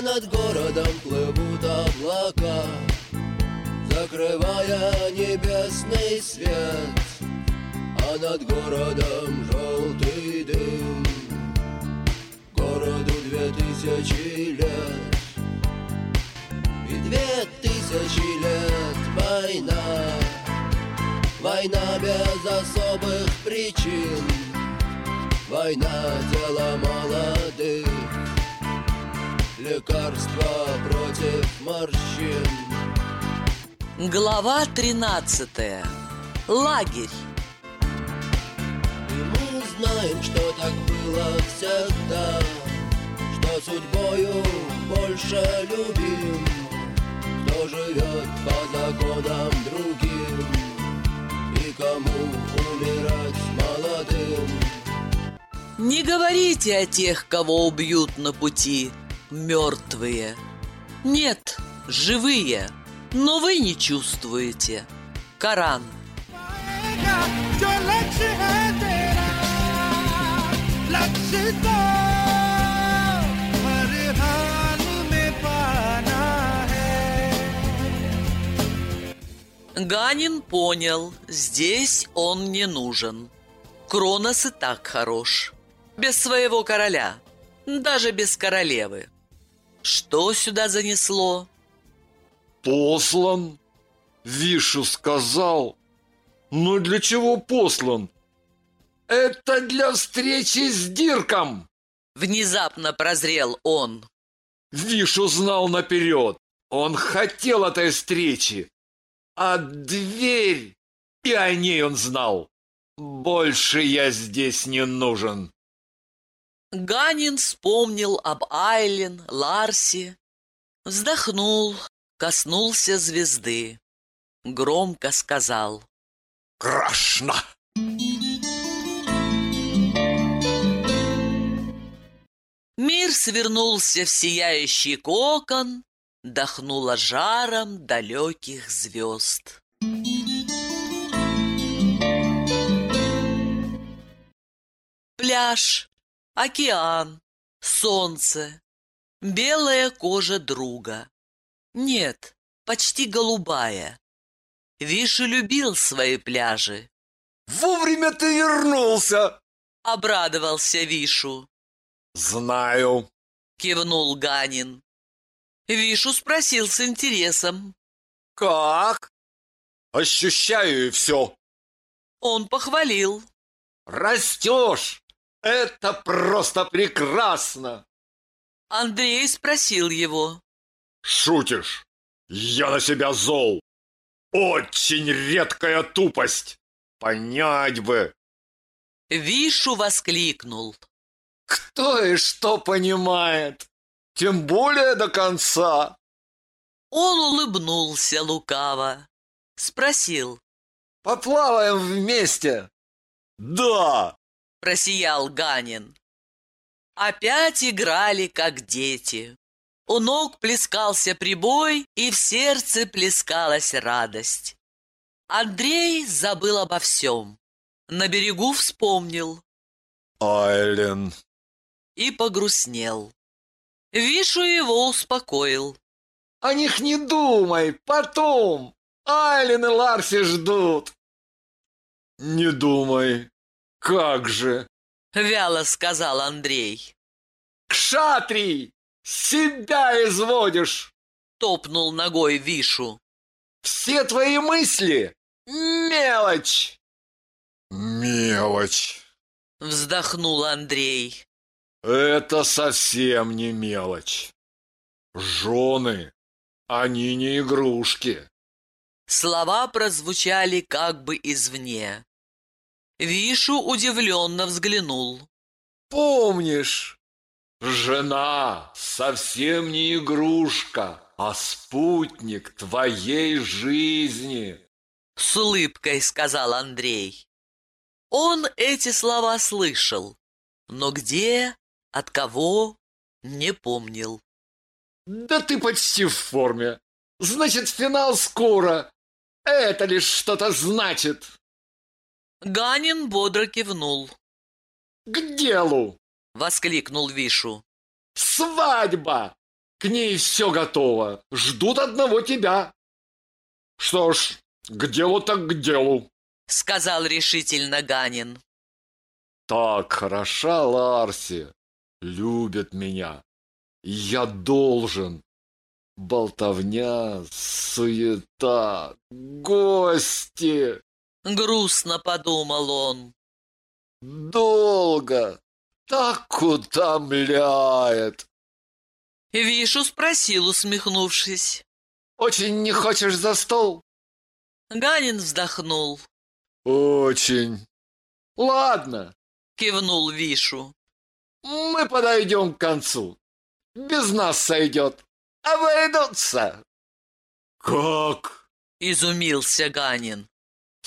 Над городом плывут облака Закрывая небесный свет. А над городом желтый дым Городу две тысячи лет. И две тысячи лет война Война без особых причин. Война дело молодых Лекарства против морщин Глава 13. Лагерь. И мы знаем, что так было всегда Что судьбою больше любим Кто живет по законам другим И кому умирать молодым Не говорите о тех, кого убьют на пути, мертвые. Нет, живые, но вы не чувствуете. Коран. Ганин понял, здесь он не нужен. Кронос и так хорош. Без своего короля, даже без королевы. Что сюда занесло? Послан? Вишу сказал. Но для чего послан? Это для встречи с Дирком. Внезапно прозрел он. Вишу знал наперед. Он хотел этой встречи. А дверь... И о ней он знал. Больше я здесь не нужен. Ганин вспомнил об Айлен, Ларсе, вздохнул, коснулся звезды. Громко сказал. Крашно! Мир свернулся в сияющий кокон, Дохнуло жаром далеких звезд. Пляж, океан, солнце, белая кожа друга. Нет, почти голубая. Виши любил свои пляжи. Вовремя ты вернулся! Обрадовался Вишу. Знаю. Кивнул Ганин. Вишу спросил с интересом. Как? Ощущаю и все. Он похвалил. Растешь! Это просто прекрасно! Андрей спросил его. Шутишь? Я на себя зол. Очень редкая тупость. Понять бы. Вишу воскликнул. Кто и что понимает? Тем более до конца. Он улыбнулся лукаво. Спросил. Поплаваем вместе. Да. Просиял Ганин. Опять играли, как дети. У ног плескался прибой, и в сердце плескалась радость. Андрей забыл обо всем. На берегу вспомнил Айлен. и погрустнел. Вишу его успокоил. О них не думай, потом. Айлен и Ларси ждут. Не думай. Как же? Вяло сказал Андрей. Кшатрий! Себя изводишь! Топнул ногой Вишу. Все твои мысли — мелочь! Мелочь. Вздохнул Андрей. Это совсем не мелочь. Жены, они не игрушки. Слова прозвучали как бы извне. Вишу удивленно взглянул. Помнишь, жена совсем не игрушка, а спутник твоей жизни. С улыбкой сказал Андрей. Он эти слова слышал, но где, от кого, не помнил. Да ты почти в форме. Значит, финал скоро. Это лишь что-то значит. Ганин бодро кивнул. К делу. Воскликнул Вишу. Свадьба! К ней все готово. Ждут одного тебя. Что ж, к делу так к делу. Сказал решительно Ганин. Так хороша Ларси. Любит меня. Я должен. Болтовня, суета, гости. Грустно подумал он. Долго. Так утомляет. Вишу спросил, усмехнувшись. Очень не хочешь за стол? Ганин вздохнул, Очень. Ладно, кивнул Вишу. мы подойдем к концу. Без нас сойдет. Обойдутся. Как? Изумился Ганин.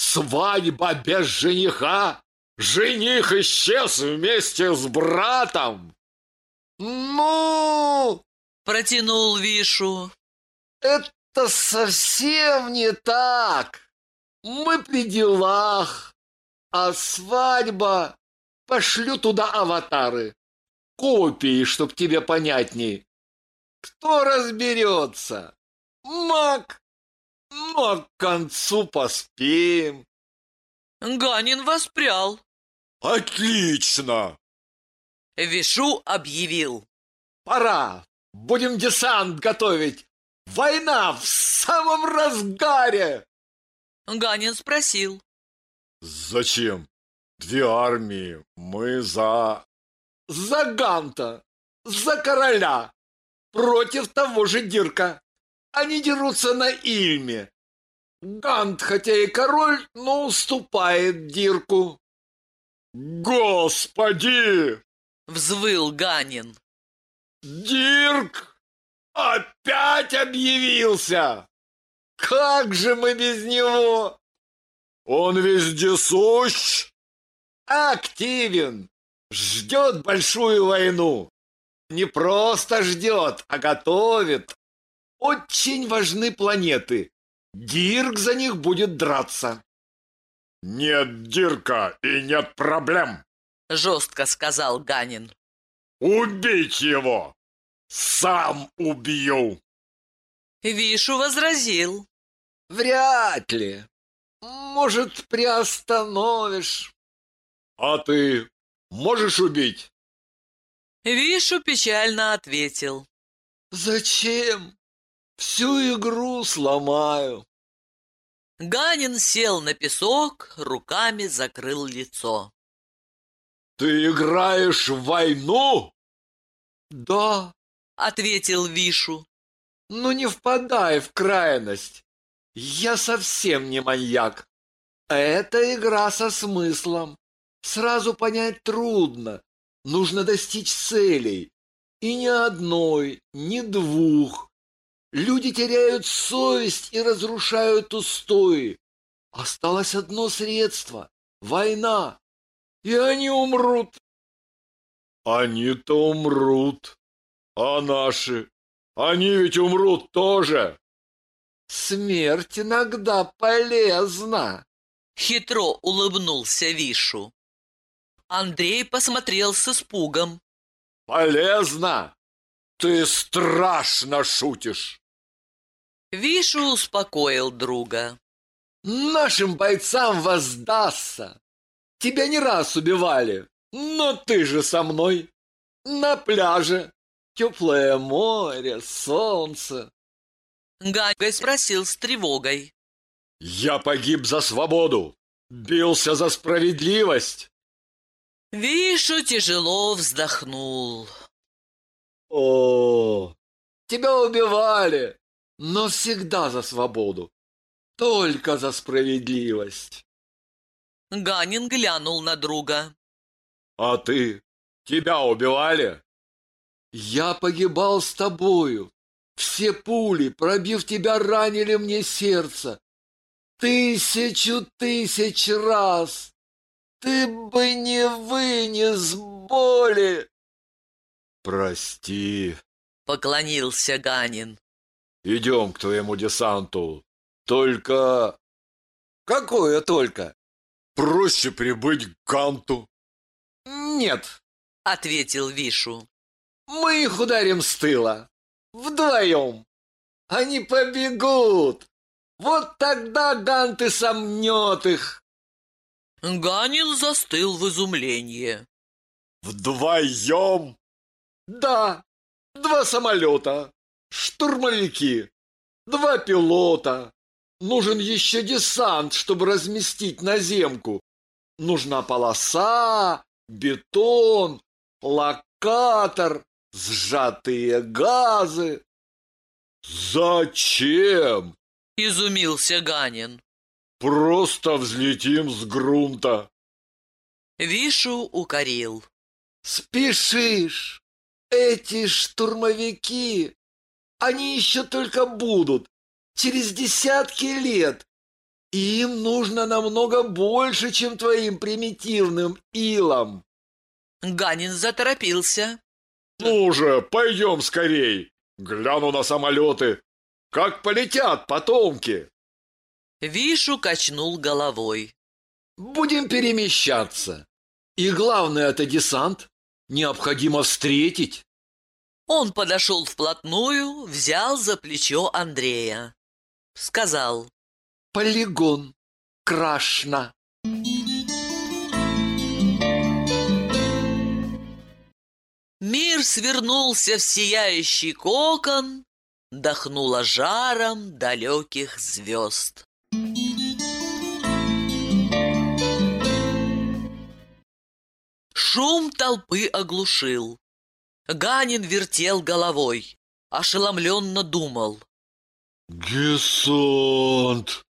Свадьба без жениха? Жених исчез вместе с братом? Ну, Протянул Вишу. это совсем не так. Мы при делах, а свадьба... Пошлю туда аватары. Копии, чтоб тебе понятней. Кто разберется? Маг. Ну, а к концу поспеем. Ганин воспрял. Отлично! Вишу объявил. Пора. Будем десант готовить. Война в самом разгаре. Ганин спросил. Зачем? Две армии. Мы за... За Ганта. За короля. Против того же Дирка. Они дерутся на Ильме. Гант, хотя и король, но уступает Дирку. Господи! Взвыл Ганин. Дирк опять объявился! Как же мы без него? Он вездесущ, активен, ждет большую войну. Не просто ждет, а готовит. Очень важны планеты. Дирк за них будет драться. Нет Дирка и нет проблем. Жестко сказал Ганин. Убить его! Сам убью! Вишу возразил. Вряд ли. Может, приостановишь. А ты можешь убить? Вишу печально ответил. Зачем? Всю игру сломаю. Ганин сел на песок, руками закрыл лицо. Ты играешь в войну? Да, Ответил Вишу. но не впадай в крайность. Я совсем не маньяк. Это игра со смыслом. Сразу понять трудно. Нужно достичь целей. И ни одной, ни двух. Люди теряют совесть и разрушают устои. Осталось одно средство — война. И они умрут. Они-то умрут. А наши? Они ведь умрут тоже. Смерть иногда полезна. Хитро улыбнулся Вишу. Андрей посмотрел с испугом. Полезно? Ты страшно шутишь. Вишу успокоил друга. Нашим бойцам воздастся. Тебя не раз убивали, но ты же со мной. На пляже. Теплое море, солнце. Ганьгой спросил с тревогой. Я погиб за свободу. Бился за справедливость. Вишу тяжело вздохнул. О, тебя убивали, но всегда за свободу. Только за справедливость. Ганин глянул на друга. А ты? Тебя убивали? Я погибал с тобою. Все пули, пробив тебя, ранили мне сердце. Тысячу тысяч раз. Ты бы не вынес боли. Прости. Поклонился Ганин. Идем к твоему десанту. Только... Какое только? Проще прибыть к Ганту. Нет, Ответил Вишу. мы их ударим с тыла. Вдвоем. Они побегут. Вот тогда Ганты сомнет их. Ганин застыл в изумлении. Вдвоем? Да, два самолета, штурмовики, два пилота. Нужен еще десант, чтобы разместить наземку. Нужна полоса, бетон, локатор, сжатые газы. Зачем? Изумился Ганин. Просто взлетим с грунта. Вишу укорил. Спешишь. Эти штурмовики, они еще только будут. Через десятки лет. И им нужно намного больше, чем твоим примитивным илам. Ганин заторопился. Ну же, пойдем скорей. Гляну на самолеты. Как полетят потомки. Вишу качнул головой. Будем перемещаться. И главное, это десант. Необходимо встретить. Он подошел вплотную, взял за плечо Андрея. Сказал. Полигон. Крашна. Мир свернулся в сияющий кокон, Дохнуло жаром далеких звезд. Шум толпы оглушил. Ганин вертел головой, ошеломленно думал. Десант!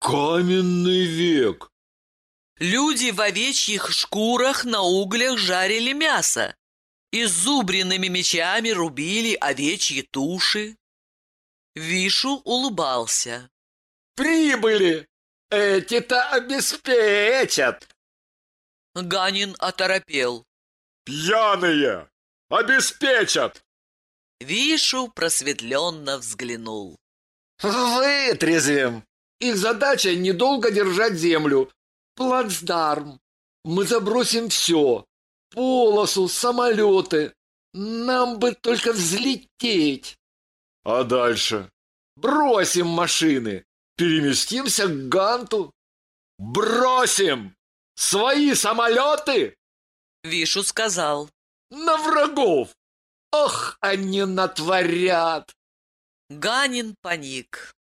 Каменный век! Люди в овечьих шкурах на углях жарили мясо. Изубренными мечами рубили овечьи туши. Вишу улыбался. Прибыли! Эти-то обеспечат! Ганин оторопел. Пьяные! Обеспечат! Вишу просветленно взглянул. Вытрезвим! Их задача недолго держать землю. Плацдарм. Мы забросим все. Полосу, самолеты. Нам бы только взлететь. А дальше? Бросим машины. Переместимся к Ганту. Бросим! Свои самолеты? Вишу сказал. На врагов! Ох, они натворят! Ганин паник.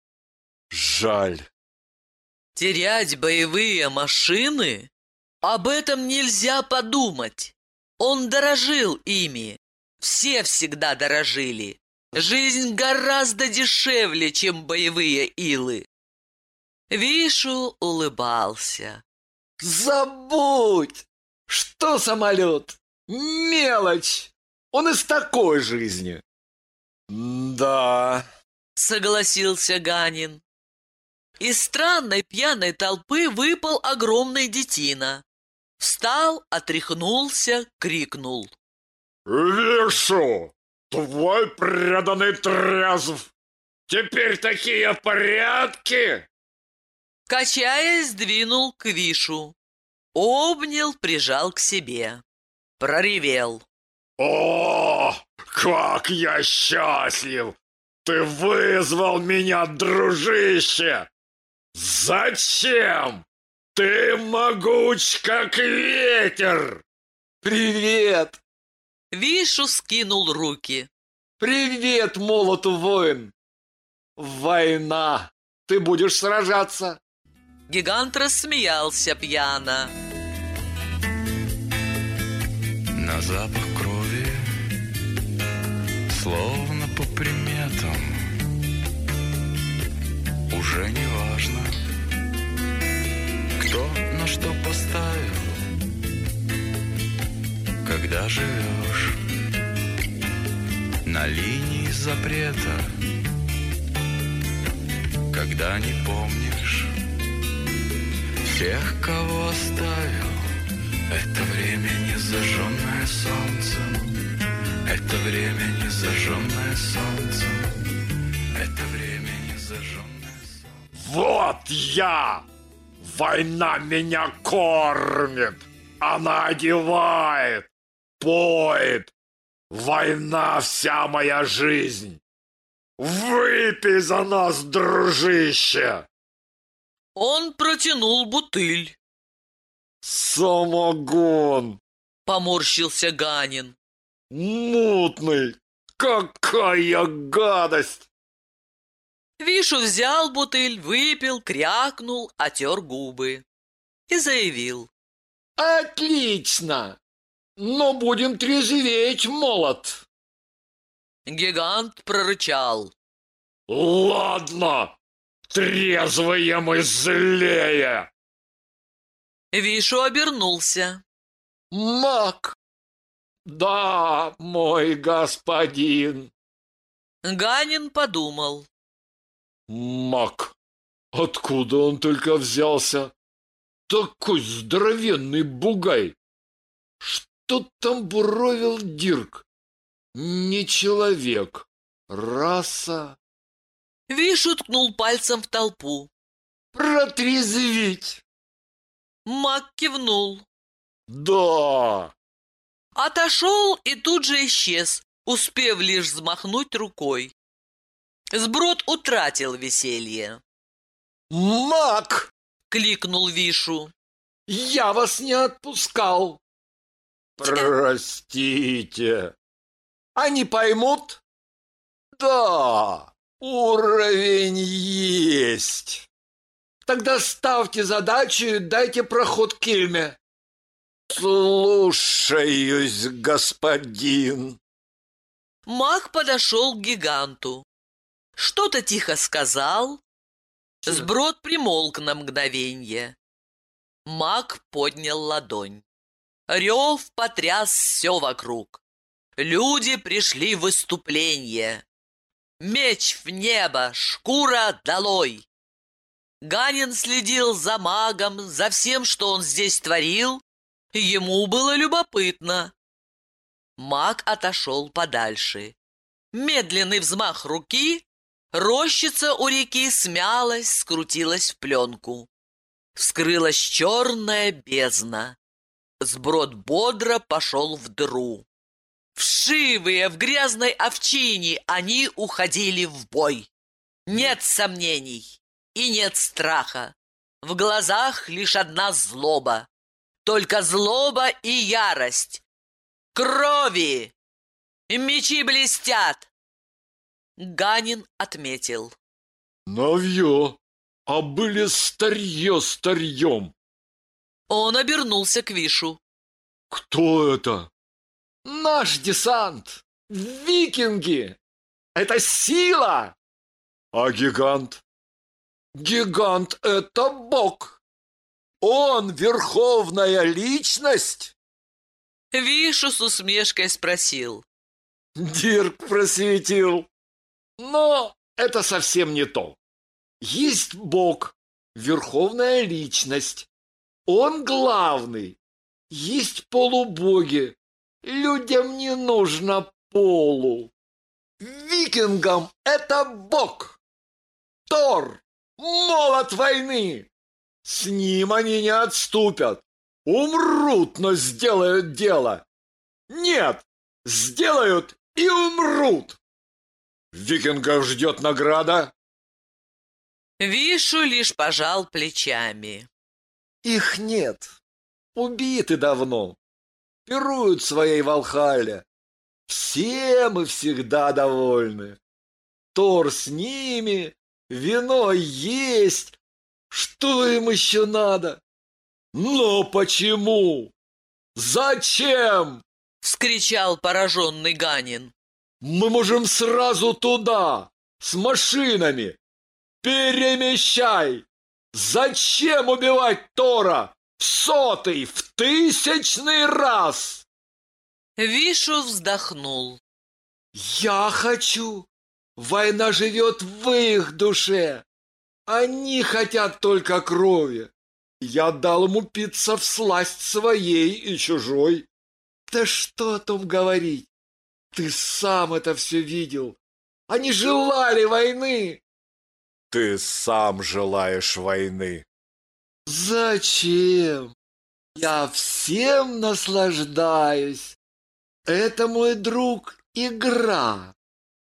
Жаль. Терять боевые машины? Об этом нельзя подумать. Он дорожил ими. Все всегда дорожили. Жизнь гораздо дешевле, чем боевые илы. Вишу улыбался. Забудь! Что самолет? Мелочь! Он из такой жизни. Да. Согласился Ганин. Из странной пьяной толпы выпал огромный детина. Встал, отряхнулся, крикнул. Вишу, твой преданный трезв. Теперь такие порядки? Качаясь, двинул к Вишу. Обнял, прижал к себе. Проревел. О, как я счастлив! Ты вызвал меня, дружище! Зачем? Ты могуч, как ветер! Привет! Вишу скинул руки. Привет, молоту воин! Война! Ты будешь сражаться? Гигант рассмеялся пьяно. На запах крови, словно по приметам, уже не важно, кто на что поставил, когда живешь на линии запрета, когда не помнишь всех, кого оставил. Это время не зажженное солнцем, это время не зажженное солнцем, это время не зажженное солнцем. Вот я! Война меня кормит! Она одевает, поет! Война вся моя жизнь! Выпей за нас, дружище! Он протянул бутыль. Самогон! Поморщился Ганин. Мутный! Какая гадость! Вишу взял бутыль, выпил, крякнул, отер губы и заявил. Отлично! Но будем трезветь, молот! Гигант прорычал. Ладно, трезвые мы злее! Вишу обернулся. Мак! Да, мой господин. Ганин подумал. Мак! Откуда он только взялся? Такой здоровенный бугай! Что там буровил Дирк? Не человек, раса. Вишу ткнул пальцем в толпу. Протрезвить! Мак кивнул. Да! Отошел и тут же исчез, успев лишь взмахнуть рукой. Сброд утратил веселье. Мак! Кликнул Вишу. Я вас не отпускал. Простите. Они поймут? Да, уровень есть. Тогда ставьте задачу и дайте проход Кельме. Слушаюсь, господин. Маг подошел к гиганту. Что-то тихо сказал. Сброд примолк на мгновенье. Маг поднял ладонь. Рев потряс все вокруг. Люди пришли в выступление. Меч в небо, шкура долой. Ганин следил за магом, за всем, что он здесь творил. Ему было любопытно. Маг отошел подальше. Медленный взмах руки, рощица у реки смялась, скрутилась в пленку. Вскрылась черная бездна. Сброд бодро пошел в дыру. Вшивые в грязной овчине они уходили в бой. Нет сомнений и нет страха. В глазах лишь одна злоба. Только злоба и ярость. Крови! Мечи блестят! Ганин отметил. Навье, а были старье старьем. Он обернулся к Вишу. Кто это? Наш десант! Викинги! Это сила! А гигант? Гигант — это бог! Он верховная личность? Вишу с усмешкой спросил. Дирк просветил. Но это совсем не то. Есть бог, верховная личность. Он главный. Есть полубоги. Людям не нужно полу. Викингам это бог. Тор, молот войны. С ним они не отступят. Умрут, но сделают дело. Нет, сделают и умрут. Викингов ждет награда. Вишу лишь пожал плечами. Их нет. Убиты давно. Пируют в своей Валхале. Все мы всегда довольны. Тор с ними, вино есть. Что им еще надо? Но почему? Зачем? Вскричал пораженный Ганин. Мы можем сразу туда, с машинами. Перемещай! Зачем убивать Тора в сотый, в тысячный раз? Вишу вздохнул. Я хочу. Война живет в их душе. Они хотят только крови. Я дал ему питься в сласть своей и чужой. Да что о том говорить? Ты сам это все видел. Они желали войны. Ты сам желаешь войны. Зачем? Я всем наслаждаюсь. Это, мой друг, игра.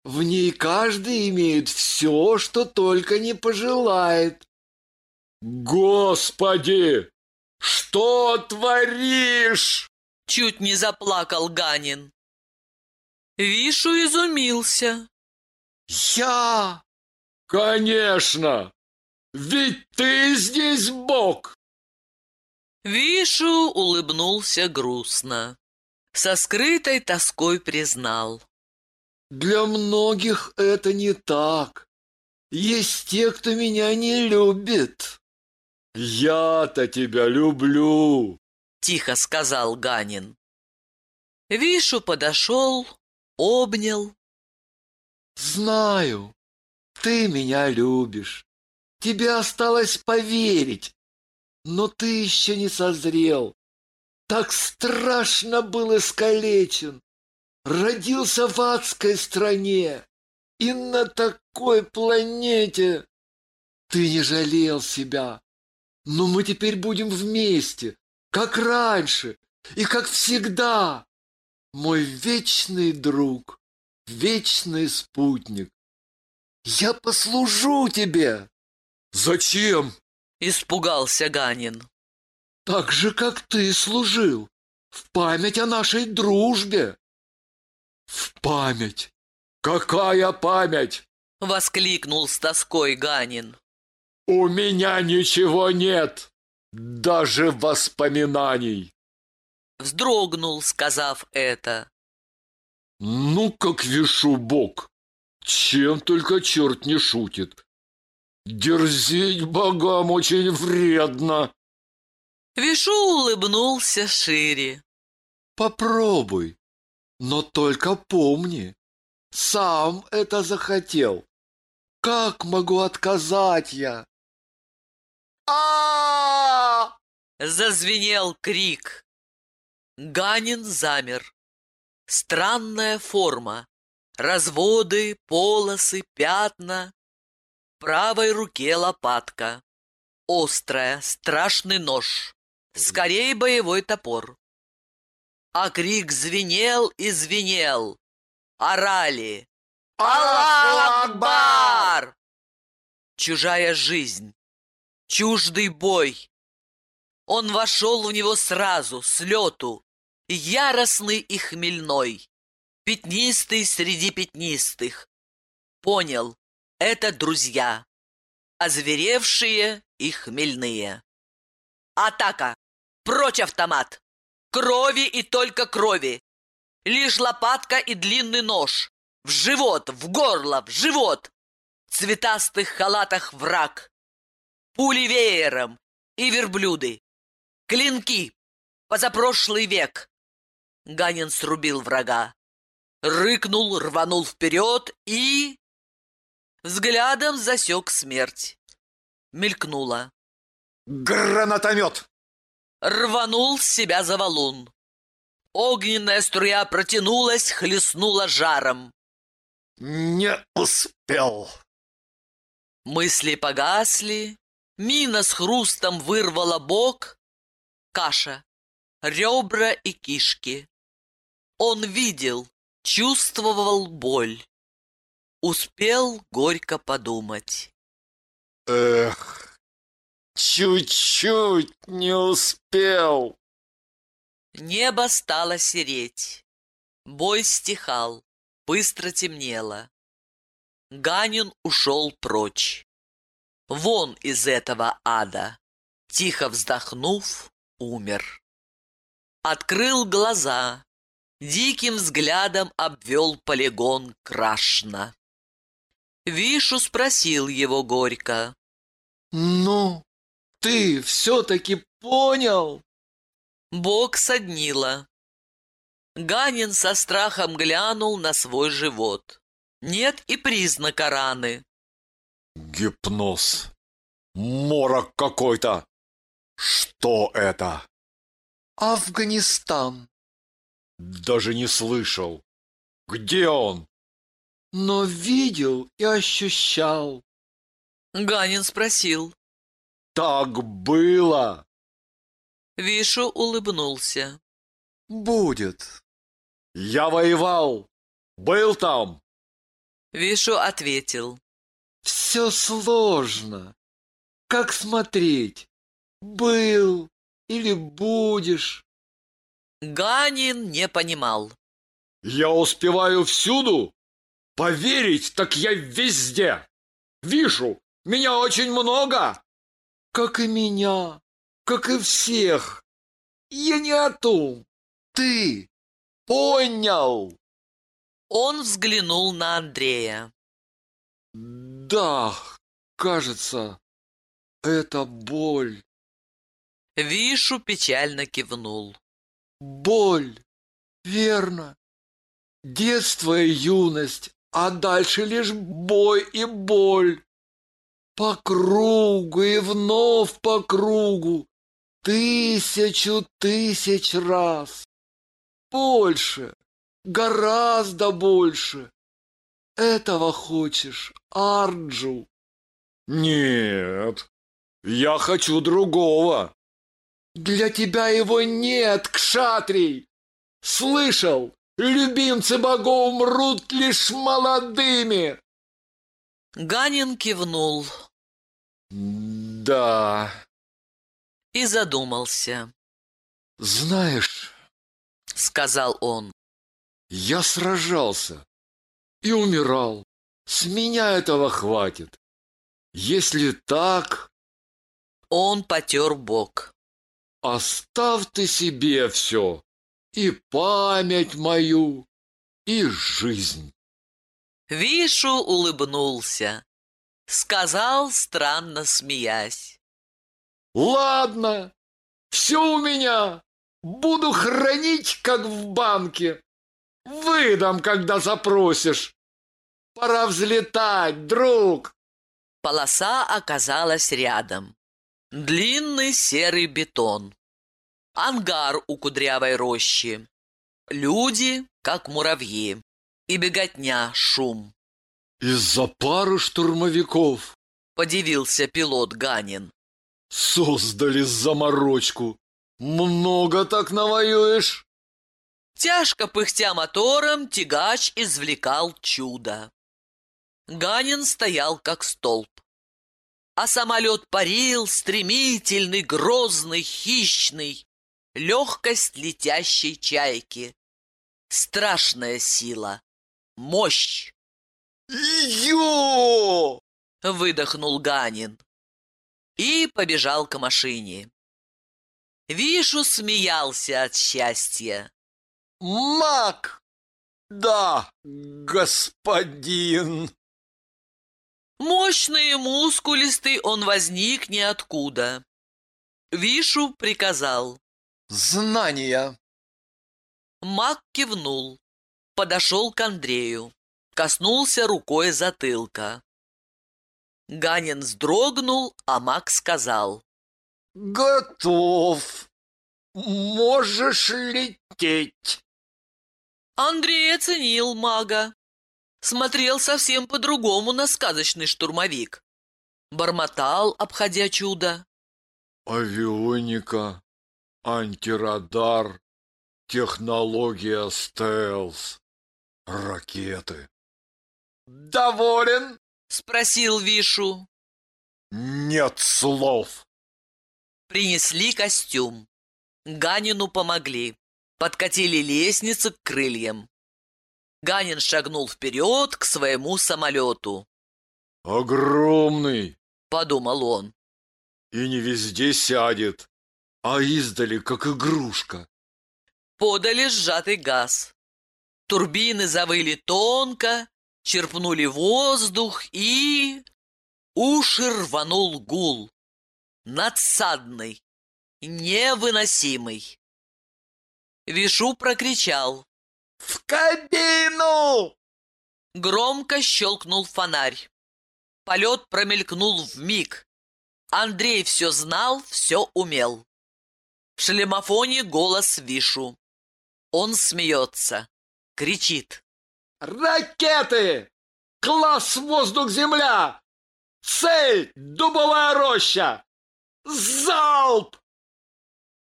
В ней каждый имеет все, что только не пожелает. Господи! Что творишь? Чуть не заплакал Ганин. Вишу изумился. Я? Конечно! Ведь ты здесь Бог! Вишу улыбнулся грустно. Со скрытой тоской признал. Для многих это не так. Есть те, кто меня не любит. Я-то тебя люблю, тихо сказал Ганин. Вишу подошел, обнял. Знаю, ты меня любишь. Тебе осталось поверить, но ты еще не созрел. Так страшно был искалечен родился в адской стране и на такой планете. Ты не жалел себя, но мы теперь будем вместе, как раньше и как всегда. Мой вечный друг, вечный спутник. Я послужу тебе. Зачем? Испугался Ганин. Так же, как ты служил, в память о нашей дружбе. В память! Какая память? Воскликнул с тоской Ганин. У меня ничего нет, даже воспоминаний. Вздрогнул, сказав это. Ну, как вешу бог, чем только черт не шутит. Дерзить богам очень вредно. Вишу улыбнулся шире. Попробуй, но только помни, сам это захотел. Как могу отказать я? а Зазвенел крик. Ганин замер. Странная форма. Разводы, полосы, пятна. В правой руке лопатка. Острая, страшный нож. Скорей боевой топор а крик звенел и звенел. Орали. «Аллах Акбар!» Чужая жизнь, чуждый бой. Он вошел в него сразу, с лету, яростный и хмельной, пятнистый среди пятнистых. Понял, это друзья, озверевшие и хмельные. Атака! Прочь автомат! Крови и только крови. Лишь лопатка и длинный нож. В живот, в горло, в живот. В цветастых халатах враг. Пули веером и верблюды. Клинки. Позапрошлый век. Ганин срубил врага. Рыкнул, рванул вперед и... Взглядом засек смерть. Мелькнула. «Гранатомет!» Рванул себя за валун. Огненная струя протянулась, хлестнула жаром. «Не успел!» Мысли погасли, мина с хрустом вырвала бок, каша, ребра и кишки. Он видел, чувствовал боль. Успел горько подумать. «Эх, Чуть-чуть не успел. Небо стало сереть. Бой стихал, быстро темнело. Ганин ушел прочь. Вон из этого ада. Тихо вздохнув, умер. Открыл глаза. Диким взглядом обвел полигон крашно. Вишу спросил его горько. «Ну, ты все-таки понял? Бог соднила. Ганин со страхом глянул на свой живот. Нет и признака раны. Гипноз. Морок какой-то. Что это? Афганистан. Даже не слышал. Где он? Но видел и ощущал. Ганин спросил так было!» Вишу улыбнулся. «Будет. Я воевал, был там. Вишу ответил. Все сложно. Как смотреть? Был или будешь? Ганин не понимал. Я успеваю всюду? Поверить, так я везде. Вижу, меня очень много. Как и меня, как и всех. Я не о том. Ты понял? Он взглянул на Андрея. Да, кажется, это боль. Вишу печально кивнул. Боль, верно. Детство и юность, а дальше лишь бой и боль. По кругу и вновь по кругу, тысячу тысяч раз. Больше, гораздо больше. Этого хочешь, Арджу? Нет, я хочу другого. Для тебя его нет, Кшатрий. Слышал, любимцы богов мрут лишь молодыми. Ганин кивнул Да, и задумался. знаешь, Сказал он. я сражался и умирал. С меня этого хватит. Если так, Он потер бок. оставь ты себе все. И память мою, и жизнь. Вишу улыбнулся. Сказал, странно смеясь. Ладно, все у меня. Буду хранить, как в банке. Выдам, когда запросишь. Пора взлетать, друг. Полоса оказалась рядом. Длинный серый бетон. Ангар у кудрявой рощи. Люди, как муравьи. И беготня, шум. Из-за пары штурмовиков Подивился пилот Ганин. создали заморочку. Много так навоюешь? Тяжко пыхтя мотором, тягач извлекал чудо. Ганин стоял как столб. А самолет парил, стремительный, грозный, хищный. Легкость летящей чайки. Страшная сила. Мощь. Ё! Выдохнул Ганин. И побежал к машине. Вишу смеялся от счастья. Мак! Да, господин. Мощный и мускулистый он возник ниоткуда. Вишу приказал. Знания. Мак кивнул. Подошел к Андрею. Коснулся рукой затылка. Ганин вздрогнул, а Мак сказал. Готов. Можешь лететь. Андрей оценил мага. Смотрел совсем по-другому на сказочный штурмовик. Бормотал, обходя чудо. Авионика, антирадар, технология стелс, ракеты. Доволен? Спросил Вишу. Нет слов. Принесли костюм. Ганину помогли. Подкатили лестницы к крыльям. Ганин шагнул вперед к своему самолету. Огромный Подумал он. и не везде сядет, а издали как игрушка. Подали сжатый газ. Турбины завыли тонко, черпнули воздух и... Уши рванул гул. Надсадный, невыносимый. Вишу прокричал. В кабину! Громко щелкнул фонарь. Полет промелькнул в миг. Андрей все знал, все умел. В шлемофоне голос Вишу. Он смеется, кричит. Ракеты! Класс воздух-земля! Цель — дубовая роща! Залп!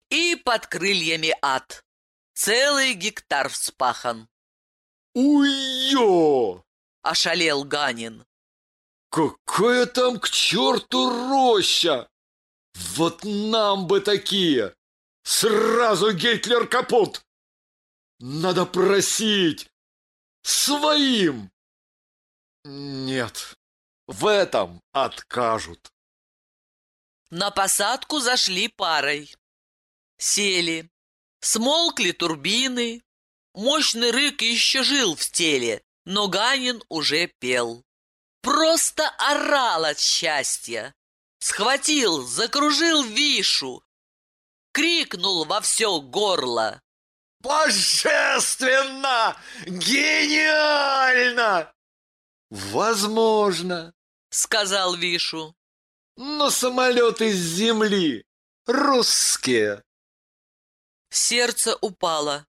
И под крыльями ад. Целый гектар вспахан. Уйо! — ошалел Ганин. Какая там к черту роща? Вот нам бы такие! Сразу Гитлер капут! Надо просить! Своим! Нет, в этом откажут. На посадку зашли парой. Сели. Смолкли турбины. Мощный рык еще жил в теле, но Ганин уже пел. Просто орал от счастья. Схватил, закружил вишу. Крикнул во все горло. Божественно! Гениально! Возможно, Сказал Вишу. но самолеты с земли русские. Сердце упало.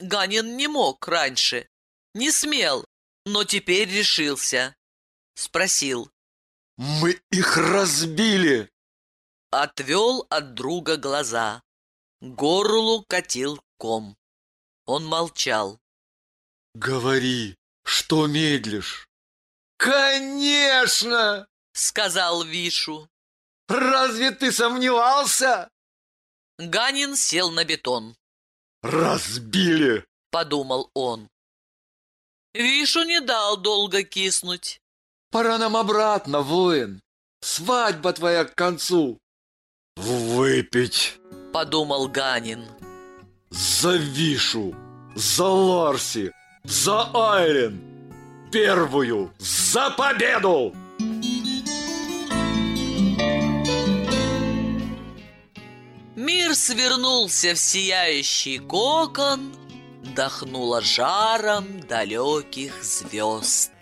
Ганин не мог раньше. Не смел, но теперь решился. Спросил. Мы их разбили. Отвел от друга глаза. Горлу катил ком. Он молчал. Говори, что медлишь? Конечно! Сказал Вишу. Разве ты сомневался? Ганин сел на бетон. Разбили! Подумал он. Вишу не дал долго киснуть. Пора нам обратно, воин. Свадьба твоя к концу. Выпить Подумал Ганин. За Вишу, за Ларси, за Айрен. Первую за победу! Мир свернулся в сияющий кокон, Дохнуло жаром далеких звезд.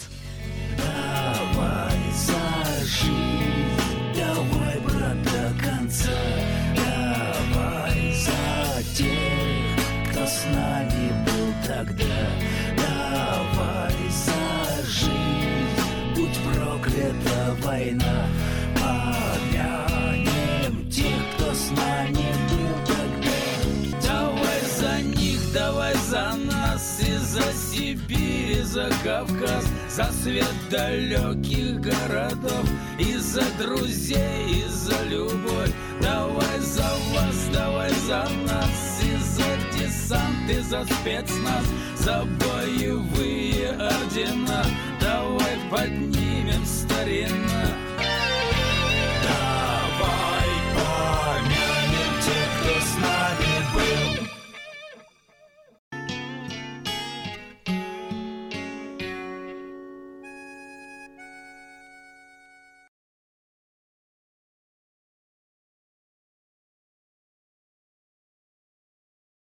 Война. Помянем тех, кто с нами был тогда. Давай за них, давай за нас и за Сибирь, и за Кавказ, за свет далеких городов, и за друзей, и за любовь. Давай за вас, давай за нас, и за десант, и за спецназ, за боевые ордена. Давай поднимем старина. Давай